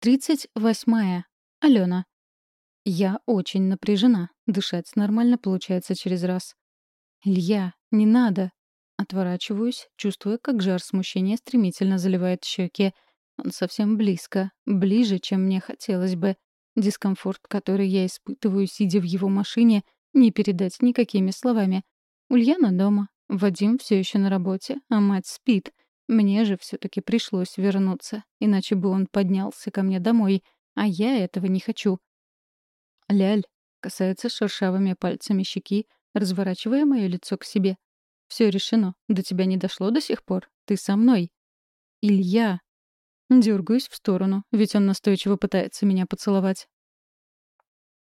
Тридцать восьмая. Алена. Я очень напряжена. Дышать нормально получается через раз. «Илья, не надо!» Отворачиваюсь, чувствуя, как жар смущения стремительно заливает щеки. Он совсем близко, ближе, чем мне хотелось бы. Дискомфорт, который я испытываю, сидя в его машине, не передать никакими словами. Ульяна дома, Вадим все еще на работе, а мать спит — мне же все-таки пришлось вернуться, иначе бы он поднялся ко мне домой, а я этого не хочу. Ляль касается шершавыми пальцами щеки, разворачивая мое лицо к себе. Все решено. До тебя не дошло до сих пор. Ты со мной. Илья. Дергаюсь в сторону, ведь он настойчиво пытается меня поцеловать.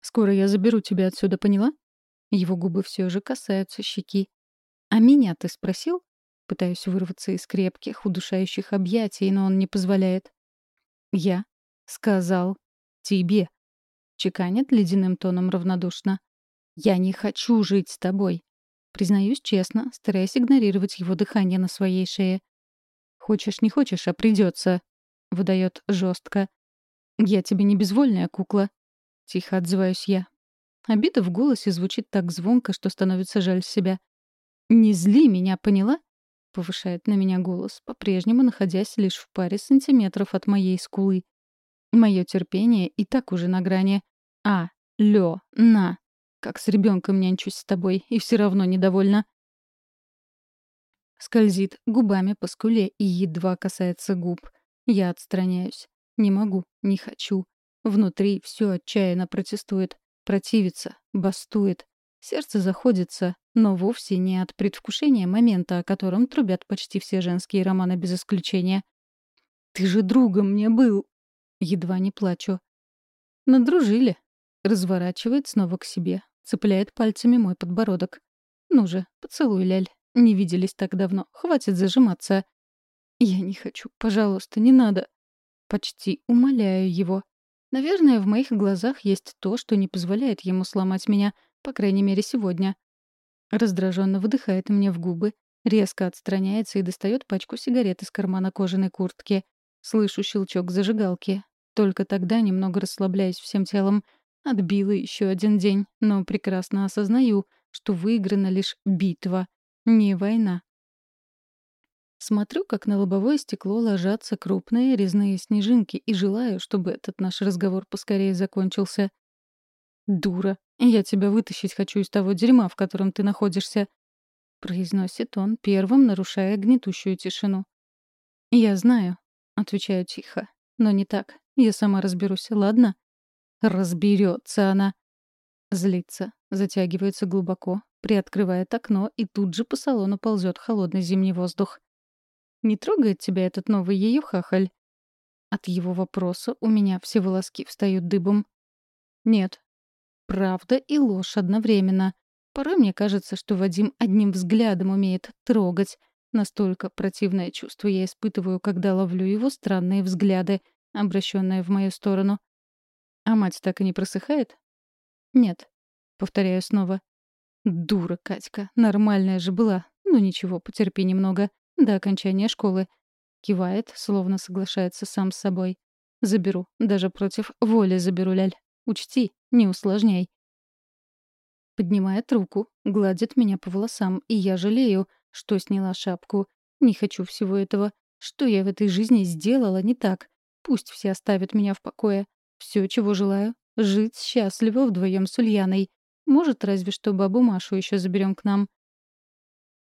Скоро я заберу тебя отсюда, поняла? Его губы все же касаются щеки. А меня ты спросил? Пытаюсь вырваться из крепких, удушающих объятий, но он не позволяет. «Я сказал тебе», — чеканит ледяным тоном равнодушно. «Я не хочу жить с тобой», — признаюсь честно, стараясь игнорировать его дыхание на своей шее. «Хочешь, не хочешь, а придется», — выдает жестко. «Я тебе не безвольная кукла», — тихо отзываюсь я. Обида в голосе звучит так звонко, что становится жаль себя. «Не зли меня, поняла? — повышает на меня голос, по-прежнему находясь лишь в паре сантиметров от моей скулы. Мое терпение и так уже на грани. А, лё, на. Как с ребенком нянчусь с тобой, и все равно недовольна. Скользит губами по скуле и едва касается губ. Я отстраняюсь. Не могу, не хочу. Внутри все отчаянно протестует, противится, бастует. Сердце заходится, но вовсе не от предвкушения момента, о котором трубят почти все женские романы без исключения. «Ты же другом мне был!» Едва не плачу. «Надружили!» Разворачивает снова к себе, цепляет пальцами мой подбородок. «Ну же, поцелуй, Ляль. Не виделись так давно. Хватит зажиматься». «Я не хочу. Пожалуйста, не надо». Почти умоляю его. Наверное, в моих глазах есть то, что не позволяет ему сломать меня — по крайней мере, сегодня. Раздраженно выдыхает мне в губы, резко отстраняется и достает пачку сигарет из кармана кожаной куртки. Слышу щелчок зажигалки. Только тогда немного расслабляюсь всем телом. Отбила еще один день, но прекрасно осознаю, что выиграна лишь битва, не война. Смотрю, как на лобовое стекло ложатся крупные резные снежинки и желаю, чтобы этот наш разговор поскорее закончился. «Дура, я тебя вытащить хочу из того дерьма, в котором ты находишься», — произносит он, первым нарушая гнетущую тишину. «Я знаю», — отвечаю тихо, — «но не так. Я сама разберусь, ладно?» «Разберется она!» Злится, затягивается глубоко, приоткрывает окно, и тут же по салону ползет холодный зимний воздух. «Не трогает тебя этот новый ее хахаль?» От его вопроса у меня все волоски встают дыбом. «Нет, правда и ложь одновременно. Порой мне кажется, что Вадим одним взглядом умеет трогать. Настолько противное чувство я испытываю, когда ловлю его странные взгляды, обращенные в мою сторону. А мать так и не просыхает? Нет. Повторяю снова. Дура, Катька. Нормальная же была. Ну ничего, потерпи немного. До окончания школы. Кивает, словно соглашается сам с собой. Заберу. Даже против воли заберу, Ляль. Учти, не усложняй. Поднимает руку, гладит меня по волосам, и я жалею, что сняла шапку. Не хочу всего этого. Что я в этой жизни сделала не так? Пусть все оставят меня в покое. Все, чего желаю — жить счастливо вдвоем с Ульяной. Может, разве что бабу Машу еще заберем к нам.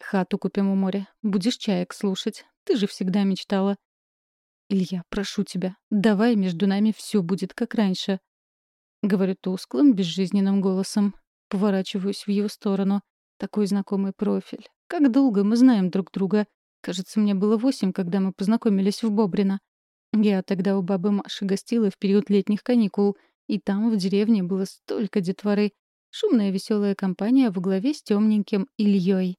Хату купим у моря. Будешь чаек слушать. Ты же всегда мечтала. Илья, прошу тебя, давай между нами все будет как раньше. Говорю тусклым, безжизненным голосом. Поворачиваюсь в его сторону. Такой знакомый профиль. Как долго мы знаем друг друга. Кажется, мне было восемь, когда мы познакомились в Бобрино. Я тогда у бабы Маши гостила в период летних каникул, и там в деревне было столько детворы. Шумная веселая компания во главе с темненьким Ильей.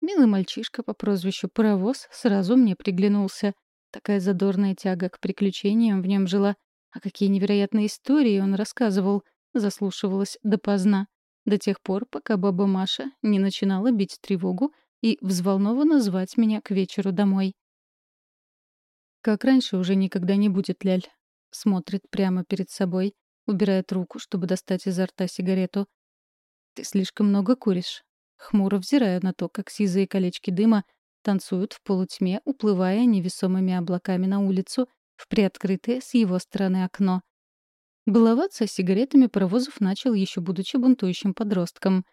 Милый мальчишка по прозвищу Паровоз сразу мне приглянулся. Такая задорная тяга к приключениям в нем жила. А какие невероятные истории он рассказывал, заслушивалась допоздна, до тех пор, пока баба Маша не начинала бить тревогу и взволнованно звать меня к вечеру домой. Как раньше уже никогда не будет, Ляль. смотрит прямо перед собой, убирает руку, чтобы достать изо рта сигарету. «Ты слишком много куришь». Хмуро взираю на то, как сизые колечки дыма танцуют в полутьме, уплывая невесомыми облаками на улицу в приоткрытое с его стороны окно. Баловаться сигаретами паровозов начал еще будучи бунтующим подростком.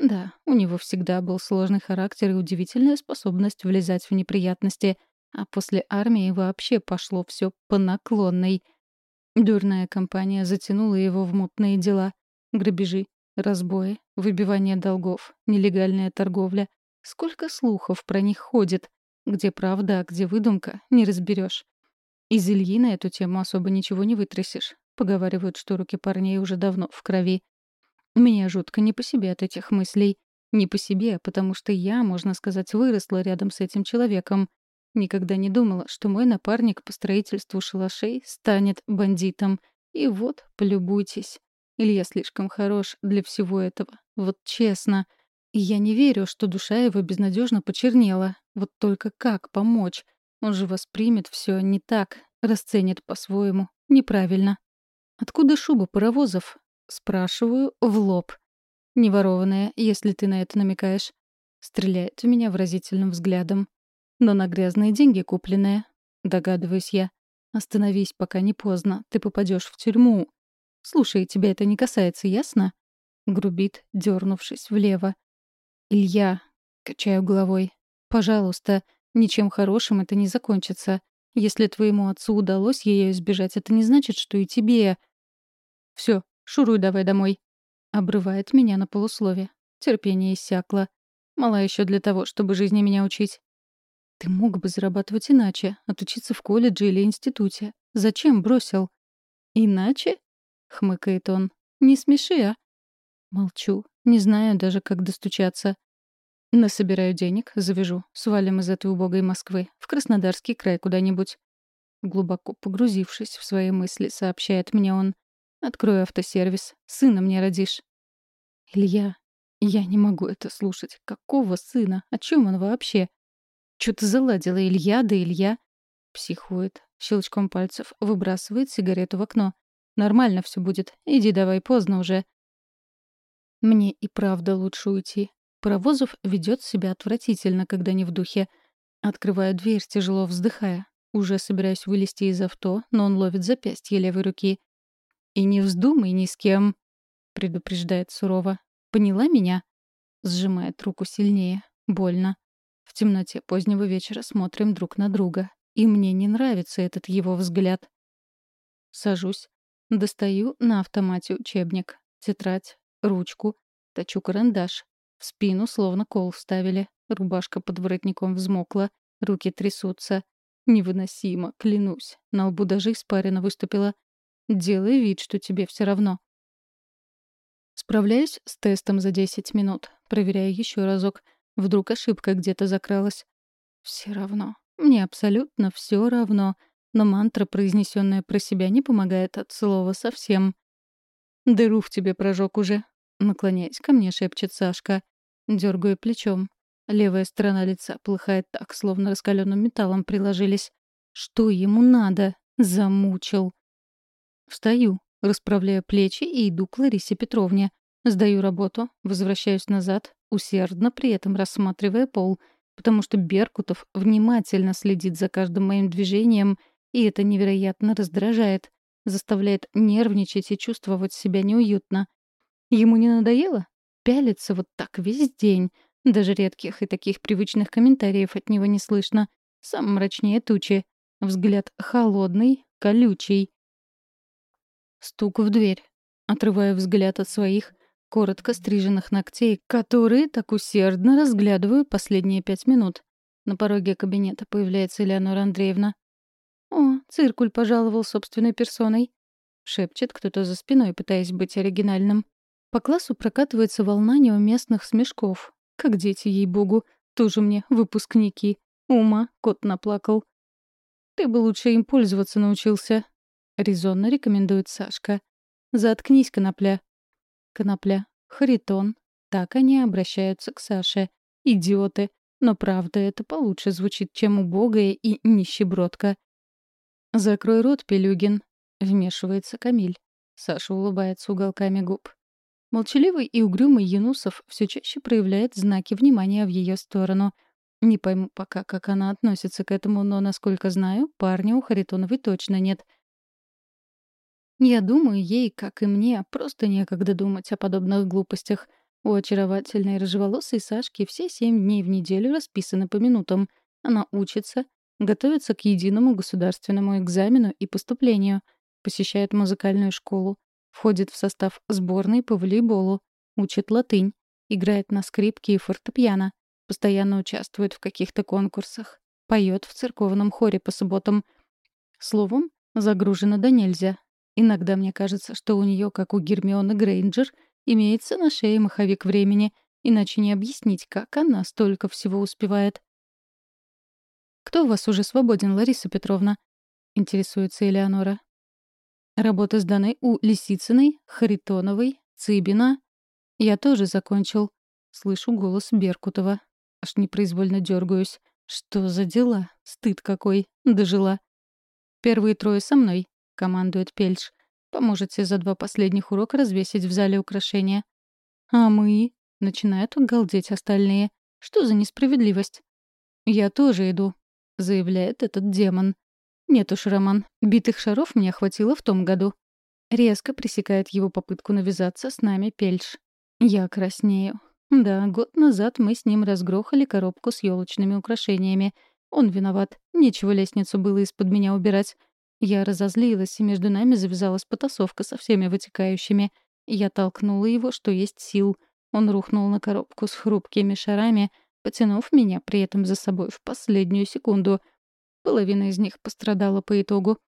Да, у него всегда был сложный характер и удивительная способность влезать в неприятности, а после армии вообще пошло все по наклонной. Дурная компания затянула его в мутные дела. Грабежи, разбои, выбивание долгов, нелегальная торговля. Сколько слухов про них ходит. Где правда, а где выдумка, не разберешь. Из Ильи на эту тему особо ничего не вытрясешь. Поговаривают, что руки парней уже давно в крови. Мне жутко не по себе от этих мыслей. Не по себе, потому что я, можно сказать, выросла рядом с этим человеком. Никогда не думала, что мой напарник по строительству шалашей станет бандитом. И вот, полюбуйтесь. Илья слишком хорош для всего этого. Вот честно. Я не верю, что душа его безнадежно почернела. Вот только как помочь? Он же воспримет все не так, расценит по-своему, неправильно. «Откуда шуба паровозов?» — спрашиваю в лоб. «Неворованная, если ты на это намекаешь». Стреляет в меня выразительным взглядом. «Но на грязные деньги купленная», — догадываюсь я. «Остановись, пока не поздно. Ты попадешь в тюрьму». «Слушай, тебя это не касается, ясно?» Грубит, дернувшись влево. «Илья», — качаю головой, — «пожалуйста, ничем хорошим это не закончится. Если твоему отцу удалось ее избежать, это не значит, что и тебе...» Все, шуруй давай домой. Обрывает меня на полуслове. Терпение иссякло. Мала еще для того, чтобы жизни меня учить. Ты мог бы зарабатывать иначе, отучиться в колледже или институте. Зачем бросил? Иначе? Хмыкает он. Не смеши, а? Молчу. Не знаю даже, как достучаться. Насобираю денег, завяжу. Свалим из этой убогой Москвы. В Краснодарский край куда-нибудь. Глубоко погрузившись в свои мысли, сообщает мне он. Открою автосервис. Сына мне родишь. Илья, я не могу это слушать. Какого сына? О чем он вообще? Что-то заладила Илья да Илья. Психует. Щелчком пальцев выбрасывает сигарету в окно. Нормально все будет. Иди давай, поздно уже. Мне и правда лучше уйти. Паровозов ведет себя отвратительно, когда не в духе. Открываю дверь, тяжело вздыхая. Уже собираюсь вылезти из авто, но он ловит запястье левой руки. «И не вздумай ни с кем», — предупреждает сурово. «Поняла меня?» Сжимает руку сильнее. Больно. В темноте позднего вечера смотрим друг на друга. И мне не нравится этот его взгляд. Сажусь. Достаю на автомате учебник, тетрадь, ручку, точу карандаш. В спину словно кол вставили. Рубашка под воротником взмокла, руки трясутся. Невыносимо, клянусь. На лбу даже испарина выступила. Делай вид, что тебе все равно. Справляюсь с тестом за 10 минут. Проверяю еще разок. Вдруг ошибка где-то закралась. Все равно. Мне абсолютно все равно. Но мантра, произнесенная про себя, не помогает от слова совсем. «Дыру в тебе прожег уже», — наклоняясь ко мне, шепчет Сашка. Дергаю плечом. Левая сторона лица полыхает так, словно раскаленным металлом приложились. Что ему надо? Замучил. Встаю, расправляю плечи и иду к Ларисе Петровне. Сдаю работу, возвращаюсь назад, усердно при этом рассматривая пол, потому что Беркутов внимательно следит за каждым моим движением, и это невероятно раздражает, заставляет нервничать и чувствовать себя неуютно. Ему не надоело? Пялиться вот так весь день. Даже редких и таких привычных комментариев от него не слышно. Сам мрачнее тучи. Взгляд холодный, колючий. Стук в дверь. Отрываю взгляд от своих коротко стриженных ногтей, которые так усердно разглядываю последние пять минут. На пороге кабинета появляется Элеонора Андреевна. «О, циркуль пожаловал собственной персоной», — шепчет кто-то за спиной, пытаясь быть оригинальным. По классу прокатывается волна неуместных смешков. Как дети, ей-богу, тоже мне выпускники. Ума, кот наплакал. «Ты бы лучше им пользоваться научился», — резонно рекомендует Сашка. «Заткнись, конопля». Конопля. Харитон. Так они обращаются к Саше. Идиоты. Но правда, это получше звучит, чем убогая и нищебродка. «Закрой рот, Пелюгин», — вмешивается Камиль. Саша улыбается уголками губ. Молчаливый и угрюмый Юнусов все чаще проявляет знаки внимания в ее сторону. Не пойму пока, как она относится к этому, но, насколько знаю, парня у Харитоновой точно нет. Я думаю, ей, как и мне, просто некогда думать о подобных глупостях. У очаровательной рыжеволосой Сашки все семь дней в неделю расписаны по минутам. Она учится, готовится к единому государственному экзамену и поступлению, посещает музыкальную школу, входит в состав сборной по волейболу, учит латынь, играет на скрипке и фортепиано, постоянно участвует в каких-то конкурсах, поет в церковном хоре по субботам. Словом, загружена до нельзя. Иногда мне кажется, что у нее, как у Гермионы Грейнджер, имеется на шее маховик времени, иначе не объяснить, как она столько всего успевает. «Кто у вас уже свободен, Лариса Петровна?» — интересуется Элеонора. Работы сданы у Лисицыной, Харитоновой, Цыбина. Я тоже закончил. Слышу голос Беркутова. Аж непроизвольно дергаюсь. Что за дела? Стыд какой. Дожила. Первые трое со мной, командует Пельш. Поможете за два последних урока развесить в зале украшения. А мы? Начинают галдеть остальные. Что за несправедливость? Я тоже иду, — заявляет этот демон. «Нет уж, Роман, битых шаров мне хватило в том году». Резко пресекает его попытку навязаться с нами Пельш. Я краснею. Да, год назад мы с ним разгрохали коробку с елочными украшениями. Он виноват. Нечего лестницу было из-под меня убирать. Я разозлилась, и между нами завязалась потасовка со всеми вытекающими. Я толкнула его, что есть сил. Он рухнул на коробку с хрупкими шарами — потянув меня при этом за собой в последнюю секунду. Половина из них пострадала по итогу.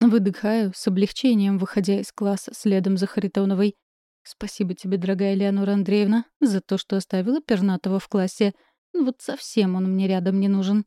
Выдыхаю с облегчением, выходя из класса следом за Харитоновой. Спасибо тебе, дорогая Леонора Андреевна, за то, что оставила Пернатова в классе. Вот совсем он мне рядом не нужен.